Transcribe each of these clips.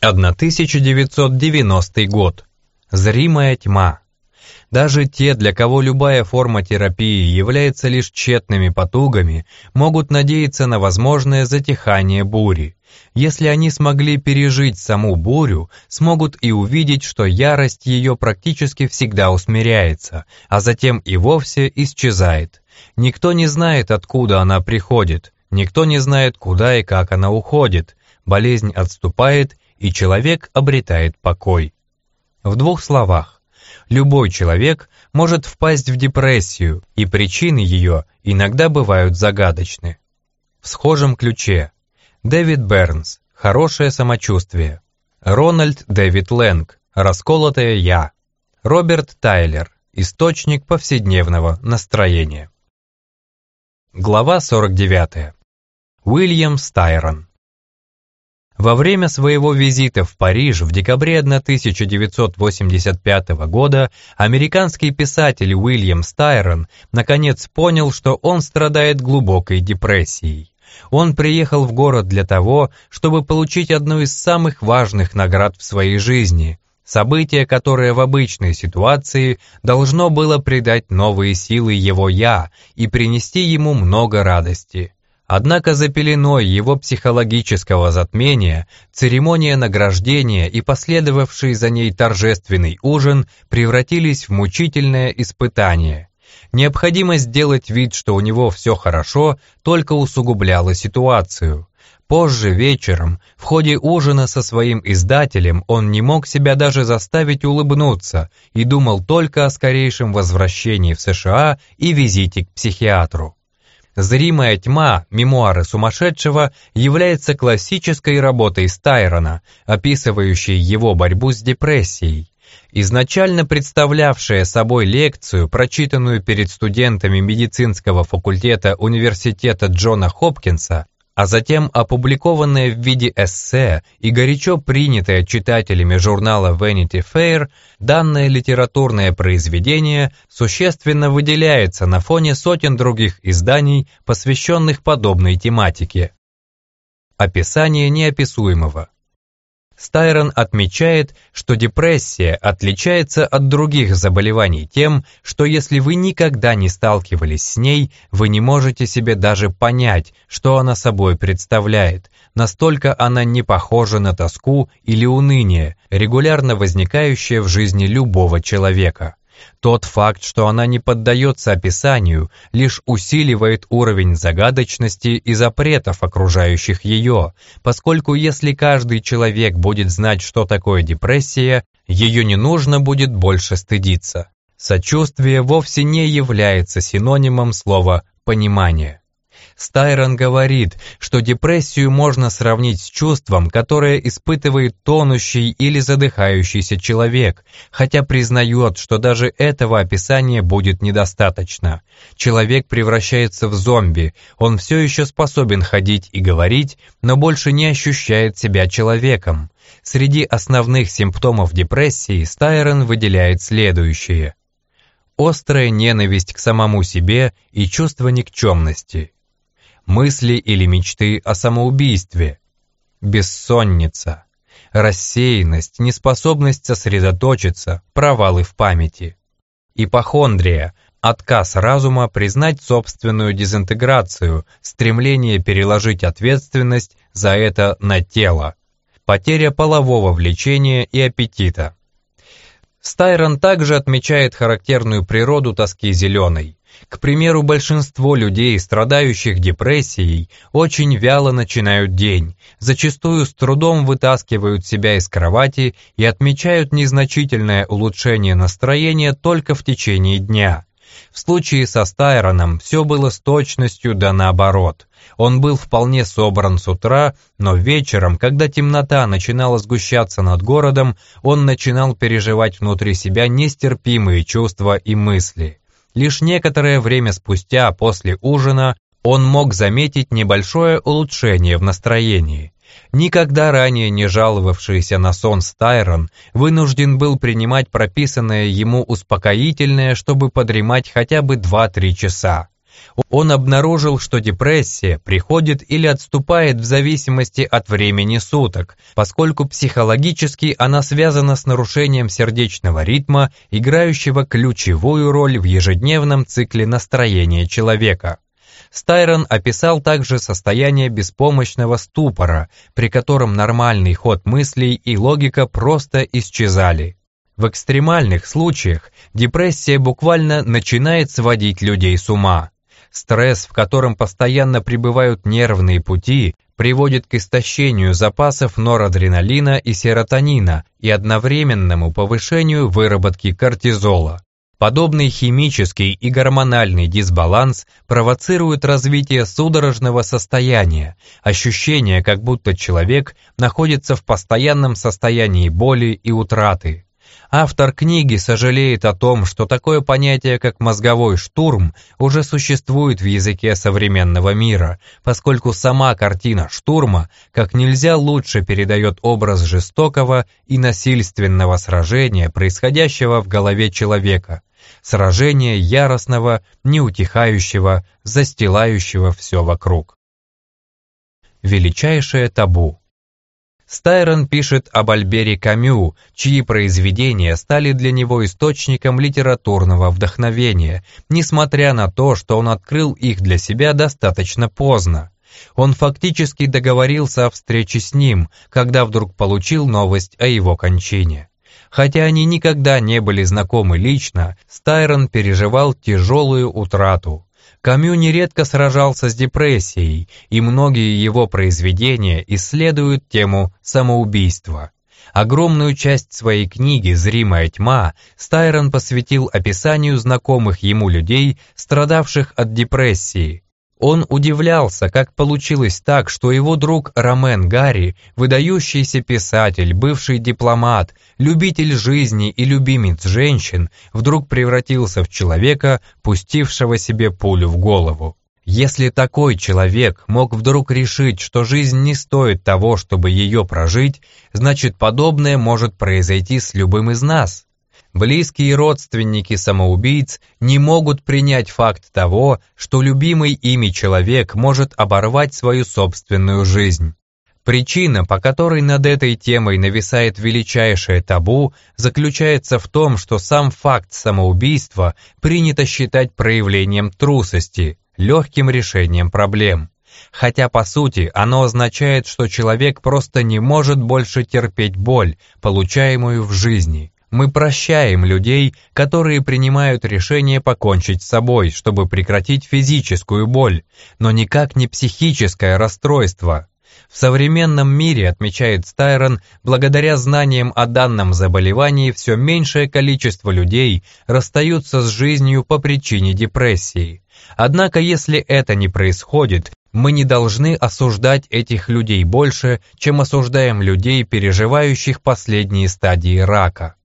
1990 год. Зримая тьма. Даже те, для кого любая форма терапии является лишь тщетными потугами, могут надеяться на возможное затихание бури. Если они смогли пережить саму бурю, смогут и увидеть, что ярость ее практически всегда усмиряется, а затем и вовсе исчезает. Никто не знает, откуда она приходит, никто не знает, куда и как она уходит. Болезнь отступает, и человек обретает покой. В двух словах, любой человек может впасть в депрессию, и причины ее иногда бывают загадочны. В схожем ключе Дэвид Бернс «Хорошее самочувствие», Рональд Дэвид Лэнг «Расколотое я», Роберт Тайлер «Источник повседневного настроения». Глава 49. Уильям Стайрон во время своего визита в Париж в декабре 1985 года американский писатель Уильям Стайрон наконец понял, что он страдает глубокой депрессией. Он приехал в город для того, чтобы получить одну из самых важных наград в своей жизни – событие, которое в обычной ситуации должно было придать новые силы его «я» и принести ему много радости – Однако за пеленой его психологического затмения церемония награждения и последовавший за ней торжественный ужин превратились в мучительное испытание. Необходимость сделать вид, что у него все хорошо, только усугубляла ситуацию. Позже вечером, в ходе ужина со своим издателем, он не мог себя даже заставить улыбнуться и думал только о скорейшем возвращении в США и визите к психиатру. «Зримая тьма. Мемуары сумасшедшего» является классической работой Стайрона, описывающей его борьбу с депрессией. Изначально представлявшая собой лекцию, прочитанную перед студентами медицинского факультета университета Джона Хопкинса, а затем опубликованное в виде эссе и горячо принятое читателями журнала Vanity Fair, данное литературное произведение существенно выделяется на фоне сотен других изданий, посвященных подобной тематике. Описание неописуемого. Стайрон отмечает, что депрессия отличается от других заболеваний тем, что если вы никогда не сталкивались с ней, вы не можете себе даже понять, что она собой представляет, настолько она не похожа на тоску или уныние, регулярно возникающее в жизни любого человека. Тот факт, что она не поддается описанию, лишь усиливает уровень загадочности и запретов, окружающих ее, поскольку если каждый человек будет знать, что такое депрессия, ее не нужно будет больше стыдиться. Сочувствие вовсе не является синонимом слова «понимание». Стайрон говорит, что депрессию можно сравнить с чувством, которое испытывает тонущий или задыхающийся человек, хотя признает, что даже этого описания будет недостаточно. Человек превращается в зомби, он все еще способен ходить и говорить, но больше не ощущает себя человеком. Среди основных симптомов депрессии Стайрон выделяет следующие. Острая ненависть к самому себе и чувство никчемности – мысли или мечты о самоубийстве, бессонница, рассеянность, неспособность сосредоточиться, провалы в памяти, ипохондрия, отказ разума признать собственную дезинтеграцию, стремление переложить ответственность за это на тело, потеря полового влечения и аппетита. Стайрон также отмечает характерную природу тоски зеленой. К примеру, большинство людей, страдающих депрессией, очень вяло начинают день, зачастую с трудом вытаскивают себя из кровати и отмечают незначительное улучшение настроения только в течение дня. В случае со Стайроном все было с точностью да наоборот. Он был вполне собран с утра, но вечером, когда темнота начинала сгущаться над городом, он начинал переживать внутри себя нестерпимые чувства и мысли. Лишь некоторое время спустя, после ужина, он мог заметить небольшое улучшение в настроении. Никогда ранее не жаловавшийся на сон Стайрон вынужден был принимать прописанное ему успокоительное, чтобы подремать хотя бы 2-3 часа. Он обнаружил, что депрессия приходит или отступает в зависимости от времени суток, поскольку психологически она связана с нарушением сердечного ритма, играющего ключевую роль в ежедневном цикле настроения человека. Стайрон описал также состояние беспомощного ступора, при котором нормальный ход мыслей и логика просто исчезали. В экстремальных случаях депрессия буквально начинает сводить людей с ума. Стресс, в котором постоянно пребывают нервные пути, приводит к истощению запасов норадреналина и серотонина и одновременному повышению выработки кортизола. Подобный химический и гормональный дисбаланс провоцирует развитие судорожного состояния, ощущение, как будто человек находится в постоянном состоянии боли и утраты. Автор книги сожалеет о том, что такое понятие, как мозговой штурм, уже существует в языке современного мира, поскольку сама картина штурма как нельзя лучше передает образ жестокого и насильственного сражения, происходящего в голове человека. Сражения яростного, неутихающего, застилающего все вокруг. Величайшее табу Стайрон пишет об Альбере Камю, чьи произведения стали для него источником литературного вдохновения, несмотря на то, что он открыл их для себя достаточно поздно. Он фактически договорился о встрече с ним, когда вдруг получил новость о его кончине. Хотя они никогда не были знакомы лично, Стайрон переживал тяжелую утрату. Камю нередко сражался с депрессией, и многие его произведения исследуют тему самоубийства. Огромную часть своей книги «Зримая тьма» Стайрон посвятил описанию знакомых ему людей, страдавших от депрессии, он удивлялся, как получилось так, что его друг Ромен Гарри, выдающийся писатель, бывший дипломат, любитель жизни и любимец женщин, вдруг превратился в человека, пустившего себе пулю в голову. Если такой человек мог вдруг решить, что жизнь не стоит того, чтобы ее прожить, значит подобное может произойти с любым из нас. Близкие родственники самоубийц не могут принять факт того, что любимый ими человек может оборвать свою собственную жизнь. Причина, по которой над этой темой нависает величайшее табу, заключается в том, что сам факт самоубийства принято считать проявлением трусости, легким решением проблем. Хотя по сути оно означает, что человек просто не может больше терпеть боль, получаемую в жизни. Мы прощаем людей, которые принимают решение покончить с собой, чтобы прекратить физическую боль, но никак не психическое расстройство. В современном мире, отмечает Стайрон, благодаря знаниям о данном заболевании все меньшее количество людей расстаются с жизнью по причине депрессии. Однако если это не происходит, мы не должны осуждать этих людей больше, чем осуждаем людей, переживающих последние стадии рака.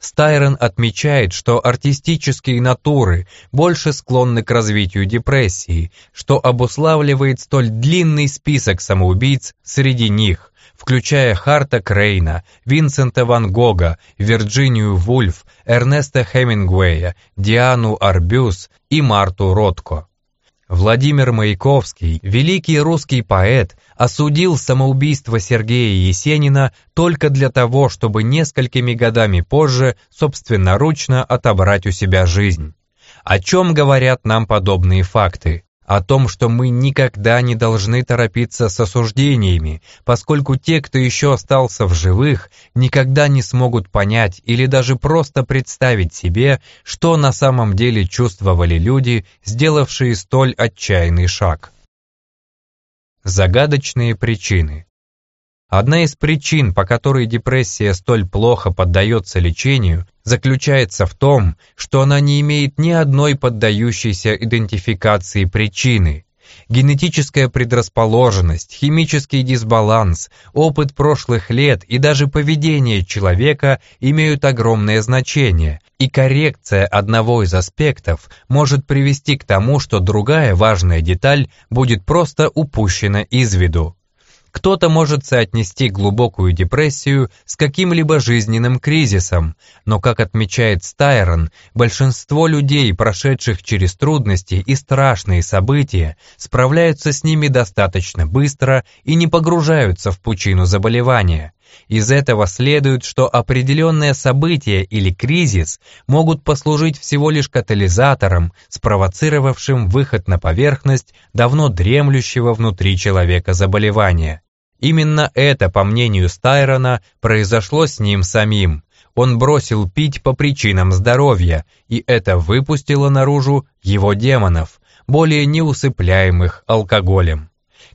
Стайрон отмечает, что артистические натуры больше склонны к развитию депрессии, что обуславливает столь длинный список самоубийц среди них, включая Харта Крейна, Винсента Ван Гога, Вирджинию Вульф, Эрнеста Хемингуэя, Диану Арбюс и Марту Ротко. Владимир Маяковский, великий русский поэт, осудил самоубийство Сергея Есенина только для того, чтобы несколькими годами позже собственноручно отобрать у себя жизнь. О чем говорят нам подобные факты? О том, что мы никогда не должны торопиться с осуждениями, поскольку те, кто еще остался в живых, никогда не смогут понять или даже просто представить себе, что на самом деле чувствовали люди, сделавшие столь отчаянный шаг. Загадочные причины Одна из причин, по которой депрессия столь плохо поддается лечению, заключается в том, что она не имеет ни одной поддающейся идентификации причины. Генетическая предрасположенность, химический дисбаланс, опыт прошлых лет и даже поведение человека имеют огромное значение, и коррекция одного из аспектов может привести к тому, что другая важная деталь будет просто упущена из виду. Кто-то может соотнести глубокую депрессию с каким-либо жизненным кризисом, но, как отмечает Стайрон, большинство людей, прошедших через трудности и страшные события, справляются с ними достаточно быстро и не погружаются в пучину заболевания. Из этого следует, что определенное событие или кризис могут послужить всего лишь катализатором, спровоцировавшим выход на поверхность давно дремлющего внутри человека заболевания. Именно это, по мнению Стайрона, произошло с ним самим. Он бросил пить по причинам здоровья, и это выпустило наружу его демонов, более неусыпляемых алкоголем.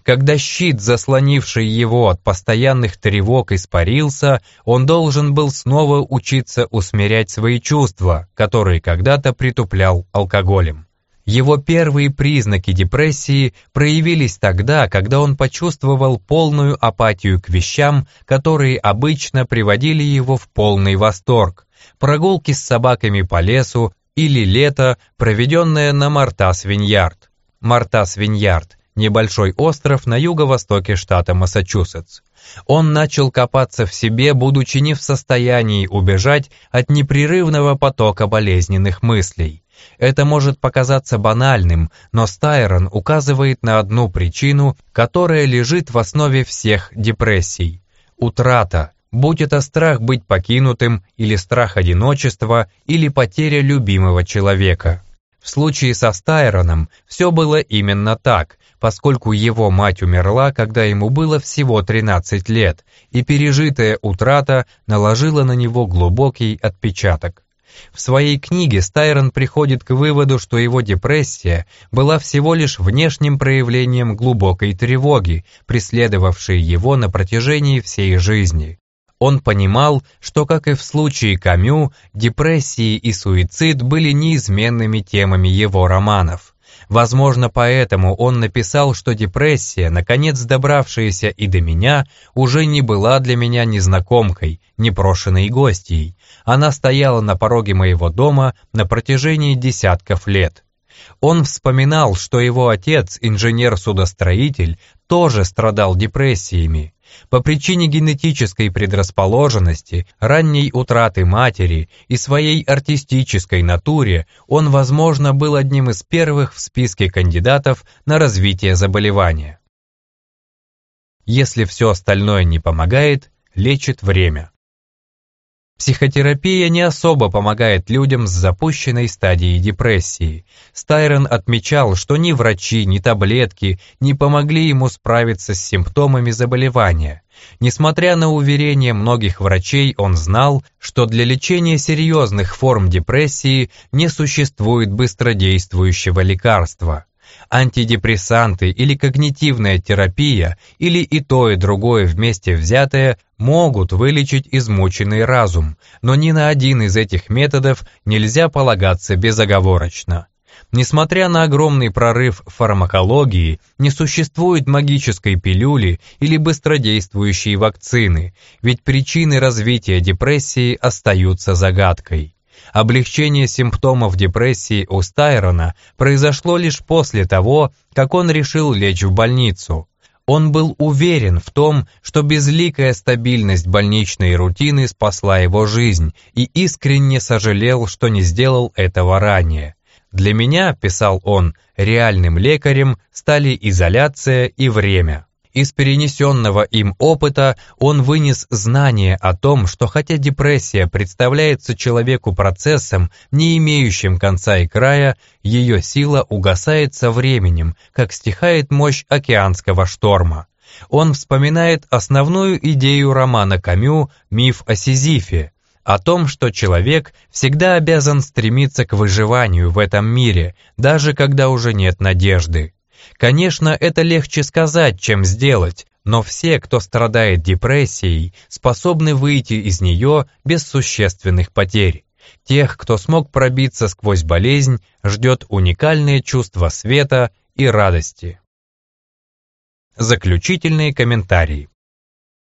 Когда щит, заслонивший его от постоянных тревог, испарился, он должен был снова учиться усмирять свои чувства, которые когда-то притуплял алкоголем. Его первые признаки депрессии проявились тогда, когда он почувствовал полную апатию к вещам, которые обычно приводили его в полный восторг. Прогулки с собаками по лесу или лето, проведенное на Мартас-Виньярд. Мартас-Виньярд небольшой остров на юго-востоке штата Массачусетс. Он начал копаться в себе, будучи не в состоянии убежать от непрерывного потока болезненных мыслей. Это может показаться банальным, но Стайрон указывает на одну причину, которая лежит в основе всех депрессий. Утрата, будь это страх быть покинутым, или страх одиночества, или потеря любимого человека. В случае со Стайроном все было именно так, поскольку его мать умерла, когда ему было всего 13 лет, и пережитая утрата наложила на него глубокий отпечаток. В своей книге Стайрон приходит к выводу, что его депрессия была всего лишь внешним проявлением глубокой тревоги, преследовавшей его на протяжении всей жизни. Он понимал, что, как и в случае Камю, депрессии и суицид были неизменными темами его романов. Возможно, поэтому он написал, что депрессия, наконец добравшаяся и до меня, уже не была для меня незнакомкой, непрошенной гостьей. Она стояла на пороге моего дома на протяжении десятков лет. Он вспоминал, что его отец, инженер-судостроитель, тоже страдал депрессиями. По причине генетической предрасположенности, ранней утраты матери и своей артистической натуре, он, возможно, был одним из первых в списке кандидатов на развитие заболевания. Если все остальное не помогает, лечит время. Психотерапия не особо помогает людям с запущенной стадией депрессии. Стайрон отмечал, что ни врачи, ни таблетки не помогли ему справиться с симптомами заболевания. Несмотря на уверения многих врачей, он знал, что для лечения серьезных форм депрессии не существует быстродействующего лекарства антидепрессанты или когнитивная терапия, или и то, и другое вместе взятое, могут вылечить измученный разум, но ни на один из этих методов нельзя полагаться безоговорочно. Несмотря на огромный прорыв фармакологии, не существует магической пилюли или быстродействующей вакцины, ведь причины развития депрессии остаются загадкой. Облегчение симптомов депрессии у Стайрона произошло лишь после того, как он решил лечь в больницу. Он был уверен в том, что безликая стабильность больничной рутины спасла его жизнь и искренне сожалел, что не сделал этого ранее. «Для меня, — писал он, — реальным лекарем стали изоляция и время». Из перенесенного им опыта он вынес знание о том, что хотя депрессия представляется человеку процессом, не имеющим конца и края, ее сила угасает со временем, как стихает мощь океанского шторма. Он вспоминает основную идею романа Камю «Миф о Сизифе», о том, что человек всегда обязан стремиться к выживанию в этом мире, даже когда уже нет надежды. Конечно, это легче сказать, чем сделать, но все, кто страдает депрессией, способны выйти из нее без существенных потерь. Тех, кто смог пробиться сквозь болезнь, ждет уникальное чувство света и радости. Заключительные комментарии.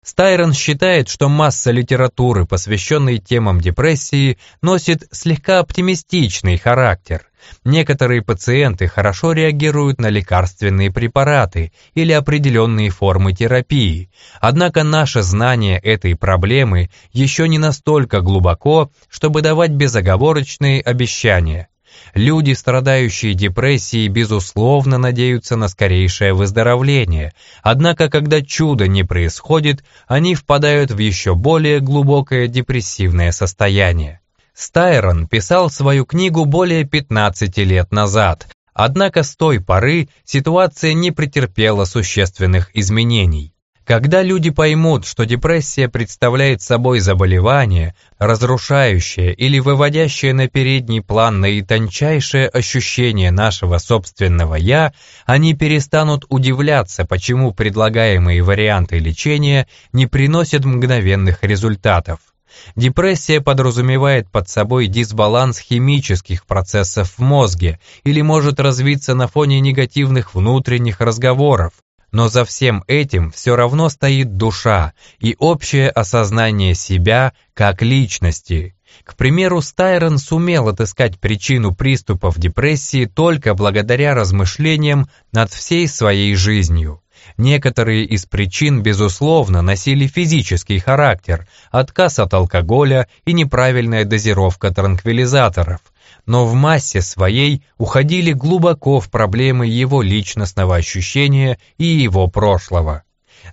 Стайрон считает, что масса литературы, посвященной темам депрессии, носит слегка оптимистичный характер. Некоторые пациенты хорошо реагируют на лекарственные препараты или определенные формы терапии, однако наше знание этой проблемы еще не настолько глубоко, чтобы давать безоговорочные обещания. Люди, страдающие депрессией, безусловно надеются на скорейшее выздоровление, однако когда чудо не происходит, они впадают в еще более глубокое депрессивное состояние. Стайрон писал свою книгу более 15 лет назад, однако с той поры ситуация не претерпела существенных изменений. Когда люди поймут, что депрессия представляет собой заболевание, разрушающее или выводящее на передний план наитончайшее ощущение нашего собственного «я», они перестанут удивляться, почему предлагаемые варианты лечения не приносят мгновенных результатов. Депрессия подразумевает под собой дисбаланс химических процессов в мозге или может развиться на фоне негативных внутренних разговоров, но за всем этим все равно стоит душа и общее осознание себя как личности. К примеру, Стайрон сумел отыскать причину приступов депрессии только благодаря размышлениям над всей своей жизнью. Некоторые из причин, безусловно, носили физический характер, отказ от алкоголя и неправильная дозировка транквилизаторов – но в массе своей уходили глубоко в проблемы его личностного ощущения и его прошлого.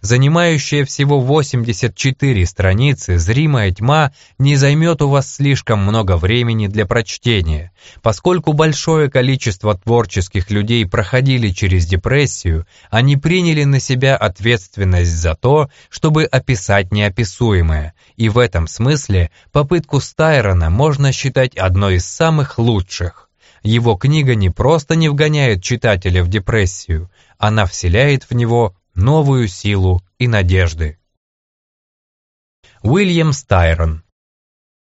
Занимающая всего 84 страницы «Зримая тьма» не займет у вас слишком много времени для прочтения, поскольку большое количество творческих людей проходили через депрессию, они приняли на себя ответственность за то, чтобы описать неописуемое, и в этом смысле попытку Стайрона можно считать одной из самых лучших. Его книга не просто не вгоняет читателя в депрессию, она вселяет в него новую силу и надежды. Уильям Стайрон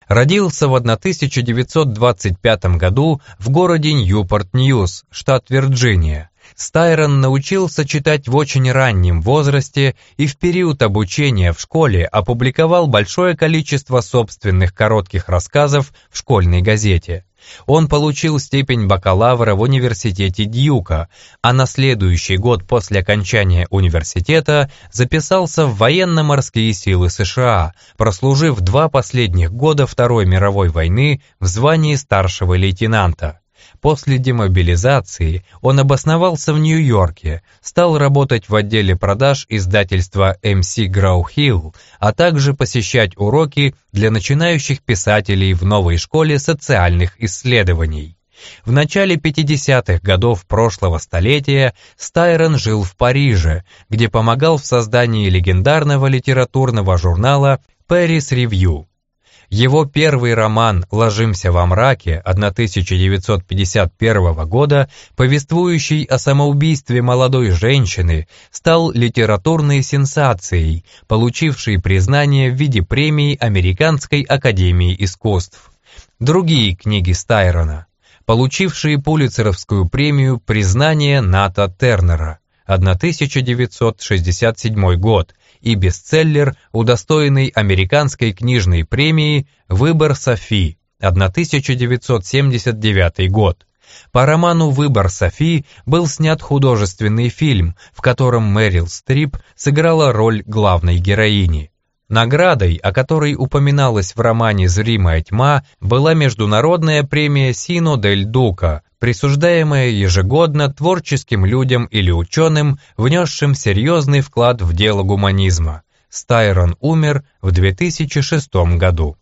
Родился в 1925 году в городе Ньюпорт-Ньюс, штат Вирджиния. Стайрон научился читать в очень раннем возрасте и в период обучения в школе опубликовал большое количество собственных коротких рассказов в школьной газете. Он получил степень бакалавра в университете Дьюка, а на следующий год после окончания университета записался в военно-морские силы США, прослужив два последних года Второй мировой войны в звании старшего лейтенанта. После демобилизации он обосновался в Нью-Йорке, стал работать в отделе продаж издательства MC Grau-Hill, а также посещать уроки для начинающих писателей в новой школе социальных исследований. В начале 50-х годов прошлого столетия Стайрон жил в Париже, где помогал в создании легендарного литературного журнала «Paris Review». Его первый роман «Ложимся во мраке» 1951 года, повествующий о самоубийстве молодой женщины, стал литературной сенсацией, получившей признание в виде премии Американской академии искусств. Другие книги Стайрона, получившие Пулицеровскую премию «Признание Ната Тернера» 1967 год, и бестселлер, удостоенный Американской книжной премии «Выбор Софи» 1979 год. По роману «Выбор Софи» был снят художественный фильм, в котором Мэрил Стрип сыграла роль главной героини. Наградой, о которой упоминалось в романе «Зримая тьма», была международная премия Сино дель Дука, присуждаемая ежегодно творческим людям или ученым, внесшим серьезный вклад в дело гуманизма. Стайрон умер в 2006 году.